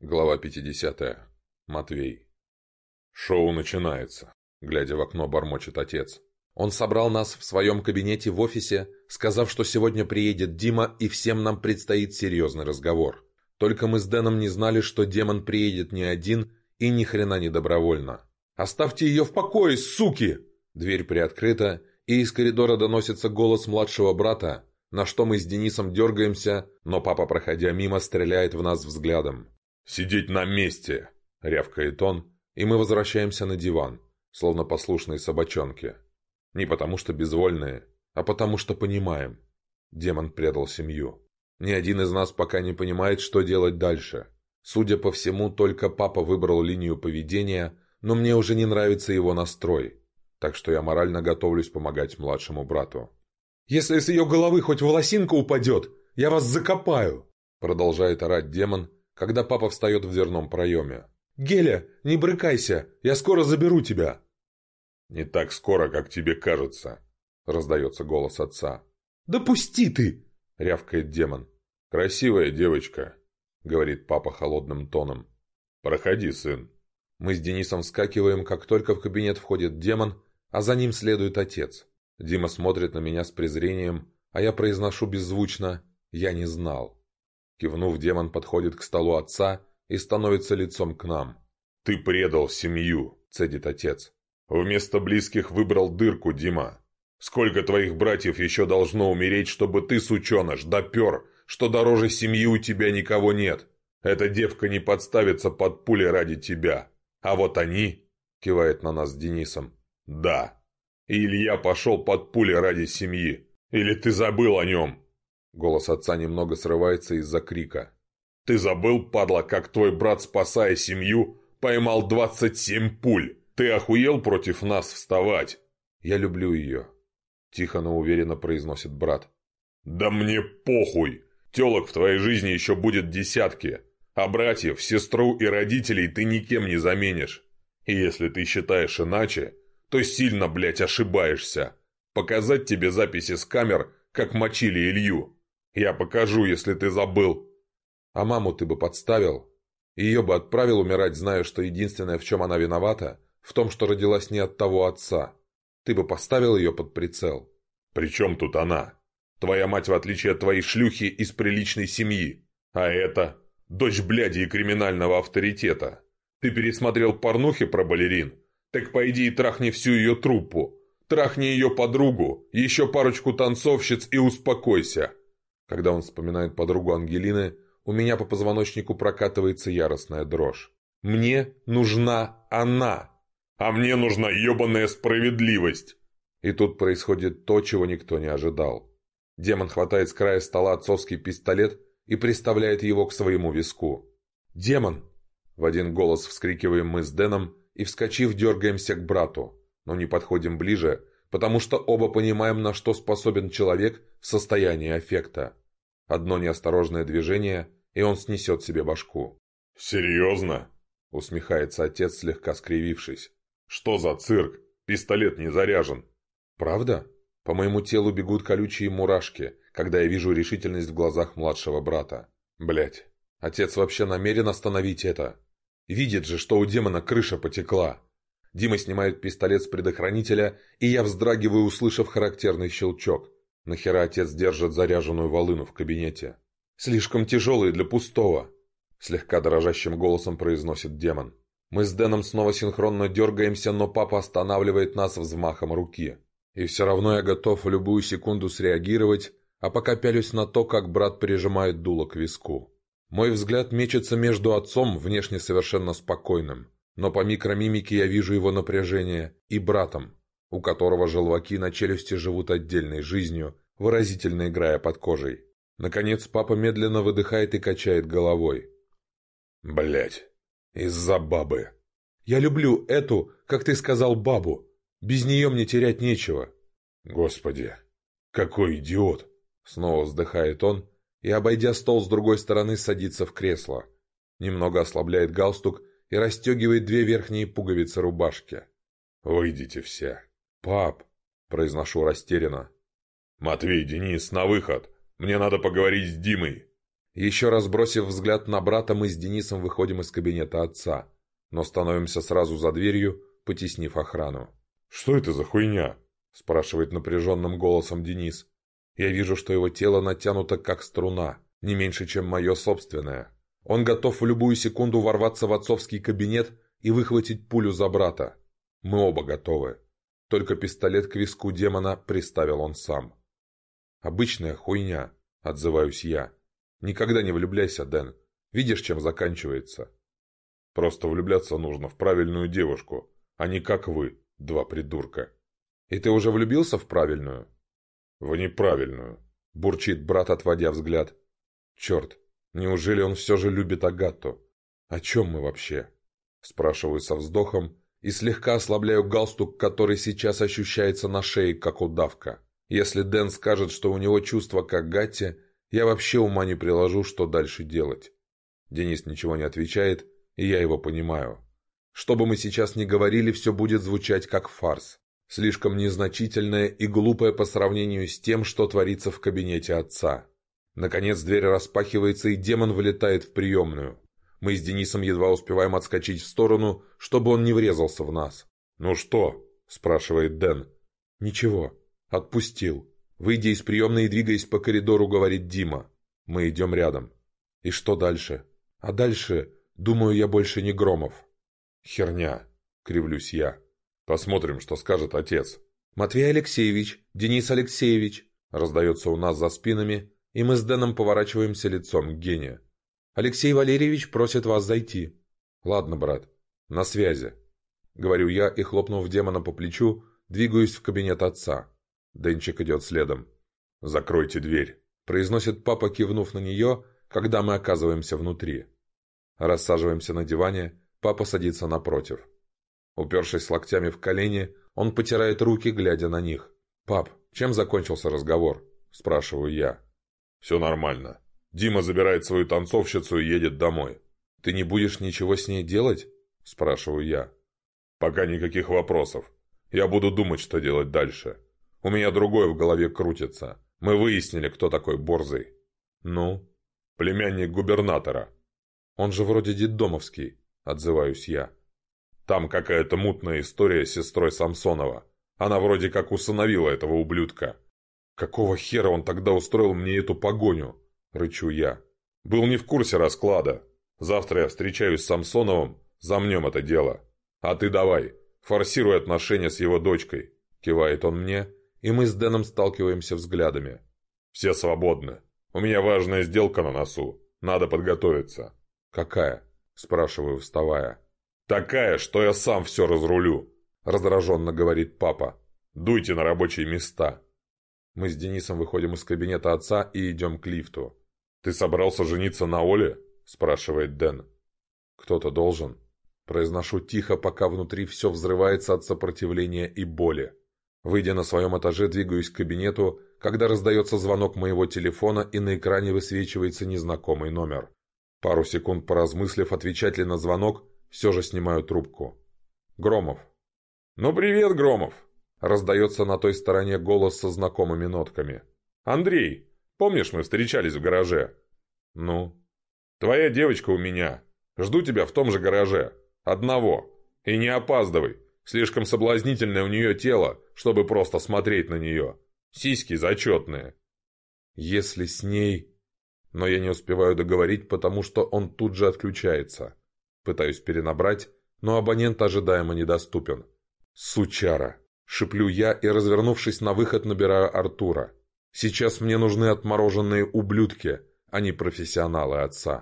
Глава 50. Матвей. Шоу начинается. Глядя в окно, бормочет отец. Он собрал нас в своем кабинете в офисе, сказав, что сегодня приедет Дима и всем нам предстоит серьезный разговор. Только мы с Дэном не знали, что демон приедет не один и ни хрена не добровольно. «Оставьте ее в покое, суки!» Дверь приоткрыта, и из коридора доносится голос младшего брата, на что мы с Денисом дергаемся, но папа, проходя мимо, стреляет в нас взглядом. «Сидеть на месте!» — рявкает он, и мы возвращаемся на диван, словно послушные собачонки. Не потому что безвольные, а потому что понимаем. Демон предал семью. Ни один из нас пока не понимает, что делать дальше. Судя по всему, только папа выбрал линию поведения, но мне уже не нравится его настрой, так что я морально готовлюсь помогать младшему брату. «Если с ее головы хоть волосинка упадет, я вас закопаю!» Продолжает орать демон, когда папа встает в дверном проеме. «Геля, не брыкайся, я скоро заберу тебя!» «Не так скоро, как тебе кажется», — раздается голос отца. «Да пусти ты!» — рявкает демон. «Красивая девочка», — говорит папа холодным тоном. «Проходи, сын». Мы с Денисом вскакиваем, как только в кабинет входит демон, а за ним следует отец. Дима смотрит на меня с презрением, а я произношу беззвучно «Я не знал». Кивнув, демон подходит к столу отца и становится лицом к нам. «Ты предал семью», — цедит отец. «Вместо близких выбрал дырку, Дима. Сколько твоих братьев еще должно умереть, чтобы ты, сученыш, допер, что дороже семьи у тебя никого нет? Эта девка не подставится под пули ради тебя. А вот они...» — кивает на нас с Денисом. «Да. И Илья пошел под пули ради семьи. Или ты забыл о нем?» Голос отца немного срывается из-за крика. «Ты забыл, падла, как твой брат, спасая семью, поймал 27 пуль? Ты охуел против нас вставать?» «Я люблю ее», — тихо, но уверенно произносит брат. «Да мне похуй! Телок в твоей жизни еще будет десятки, а братьев, сестру и родителей ты никем не заменишь. И если ты считаешь иначе, то сильно, блядь, ошибаешься. Показать тебе записи с камер, как мочили Илью». Я покажу, если ты забыл. А маму ты бы подставил. Ее бы отправил умирать, зная, что единственное, в чем она виновата, в том, что родилась не от того отца. Ты бы поставил ее под прицел. При чем тут она? Твоя мать, в отличие от твоей шлюхи, из приличной семьи. А это... Дочь бляди и криминального авторитета. Ты пересмотрел порнухи про балерин? Так пойди и трахни всю ее труппу. Трахни ее подругу, еще парочку танцовщиц и успокойся. Когда он вспоминает подругу Ангелины, у меня по позвоночнику прокатывается яростная дрожь. «Мне нужна она!» «А мне нужна ебаная справедливость!» И тут происходит то, чего никто не ожидал. Демон хватает с края стола отцовский пистолет и приставляет его к своему виску. «Демон!» В один голос вскрикиваем мы с Дэном и, вскочив, дергаемся к брату, но не подходим ближе, потому что оба понимаем, на что способен человек в состоянии аффекта. Одно неосторожное движение, и он снесет себе башку. «Серьезно?» — усмехается отец, слегка скривившись. «Что за цирк? Пистолет не заряжен». «Правда? По моему телу бегут колючие мурашки, когда я вижу решительность в глазах младшего брата. Блять, отец вообще намерен остановить это. Видит же, что у демона крыша потекла». Дима снимает пистолет с предохранителя, и я вздрагиваю, услышав характерный щелчок – Нахера отец держит заряженную волыну в кабинете? «Слишком тяжелый для пустого!» Слегка дрожащим голосом произносит демон. Мы с Дэном снова синхронно дергаемся, но папа останавливает нас взмахом руки. И все равно я готов в любую секунду среагировать, а пока пялюсь на то, как брат прижимает дуло к виску. Мой взгляд мечется между отцом, внешне совершенно спокойным, но по микромимике я вижу его напряжение, и братом, у которого желваки на челюсти живут отдельной жизнью, выразительно играя под кожей. Наконец папа медленно выдыхает и качает головой. Блять, из-за бабы. Я люблю эту, как ты сказал, бабу. Без нее мне терять нечего. Господи, какой идиот! Снова вздыхает он и, обойдя стол с другой стороны, садится в кресло. Немного ослабляет галстук и расстегивает две верхние пуговицы рубашки. «Выйдите все!» «Пап!» – произношу растерянно. «Матвей, Денис, на выход! Мне надо поговорить с Димой!» Еще раз бросив взгляд на брата, мы с Денисом выходим из кабинета отца, но становимся сразу за дверью, потеснив охрану. «Что это за хуйня?» – спрашивает напряженным голосом Денис. Я вижу, что его тело натянуто как струна, не меньше, чем мое собственное. Он готов в любую секунду ворваться в отцовский кабинет и выхватить пулю за брата. Мы оба готовы. Только пистолет к виску демона приставил он сам. «Обычная хуйня», — отзываюсь я. «Никогда не влюбляйся, Дэн. Видишь, чем заканчивается?» «Просто влюбляться нужно в правильную девушку, а не как вы, два придурка». «И ты уже влюбился в правильную?» «В неправильную», — бурчит брат, отводя взгляд. «Черт, неужели он все же любит Агату? О чем мы вообще?» Спрашиваю со вздохом, и слегка ослабляю галстук, который сейчас ощущается на шее, как удавка. Если Дэн скажет, что у него чувство как Гатти, я вообще ума не приложу, что дальше делать. Денис ничего не отвечает, и я его понимаю. Что бы мы сейчас ни говорили, все будет звучать как фарс. Слишком незначительное и глупое по сравнению с тем, что творится в кабинете отца. Наконец дверь распахивается, и демон вылетает в приемную. Мы с Денисом едва успеваем отскочить в сторону, чтобы он не врезался в нас. «Ну что?» – спрашивает Дэн. «Ничего. Отпустил». Выйдя из приемной и двигаясь по коридору, говорит Дима. «Мы идем рядом». «И что дальше?» «А дальше, думаю, я больше не Громов». «Херня», – кривлюсь я. «Посмотрим, что скажет отец». «Матвей Алексеевич, Денис Алексеевич», – раздается у нас за спинами, и мы с Дэном поворачиваемся лицом к Гене. Алексей Валерьевич просит вас зайти. Ладно, брат, на связи. Говорю я и, хлопнув демона по плечу, двигаюсь в кабинет отца. Денчик идет следом. «Закройте дверь», — произносит папа, кивнув на нее, когда мы оказываемся внутри. Рассаживаемся на диване, папа садится напротив. Упершись локтями в колени, он потирает руки, глядя на них. «Пап, чем закончился разговор?» – спрашиваю я. «Все нормально. Дима забирает свою танцовщицу и едет домой. «Ты не будешь ничего с ней делать?» – спрашиваю я. «Пока никаких вопросов. Я буду думать, что делать дальше. У меня другое в голове крутится. Мы выяснили, кто такой Борзый». «Ну?» «Племянник губернатора». «Он же вроде детдомовский», – отзываюсь я. «Там какая-то мутная история с сестрой Самсонова. Она вроде как усыновила этого ублюдка. Какого хера он тогда устроил мне эту погоню?» — рычу я. «Был не в курсе расклада. Завтра я встречаюсь с Самсоновым, замнем это дело. А ты давай, форсируй отношения с его дочкой», — кивает он мне, и мы с Дэном сталкиваемся взглядами. «Все свободны. У меня важная сделка на носу. Надо подготовиться». «Какая?» — спрашиваю, вставая. «Такая, что я сам все разрулю», — раздраженно говорит папа. «Дуйте на рабочие места». Мы с Денисом выходим из кабинета отца и идем к лифту. «Ты собрался жениться на Оле?» – спрашивает Дэн. «Кто-то должен». Произношу тихо, пока внутри все взрывается от сопротивления и боли. Выйдя на своем этаже, двигаюсь к кабинету, когда раздается звонок моего телефона и на экране высвечивается незнакомый номер. Пару секунд поразмыслив, отвечать ли на звонок, все же снимаю трубку. Громов. «Ну привет, Громов!» Раздается на той стороне голос со знакомыми нотками. «Андрей, помнишь, мы встречались в гараже?» «Ну?» «Твоя девочка у меня. Жду тебя в том же гараже. Одного. И не опаздывай. Слишком соблазнительное у нее тело, чтобы просто смотреть на нее. Сиськи зачетные». «Если с ней...» Но я не успеваю договорить, потому что он тут же отключается. Пытаюсь перенабрать, но абонент ожидаемо недоступен. «Сучара!» Шиплю я и, развернувшись на выход, набираю Артура. Сейчас мне нужны отмороженные ублюдки, а не профессионалы отца.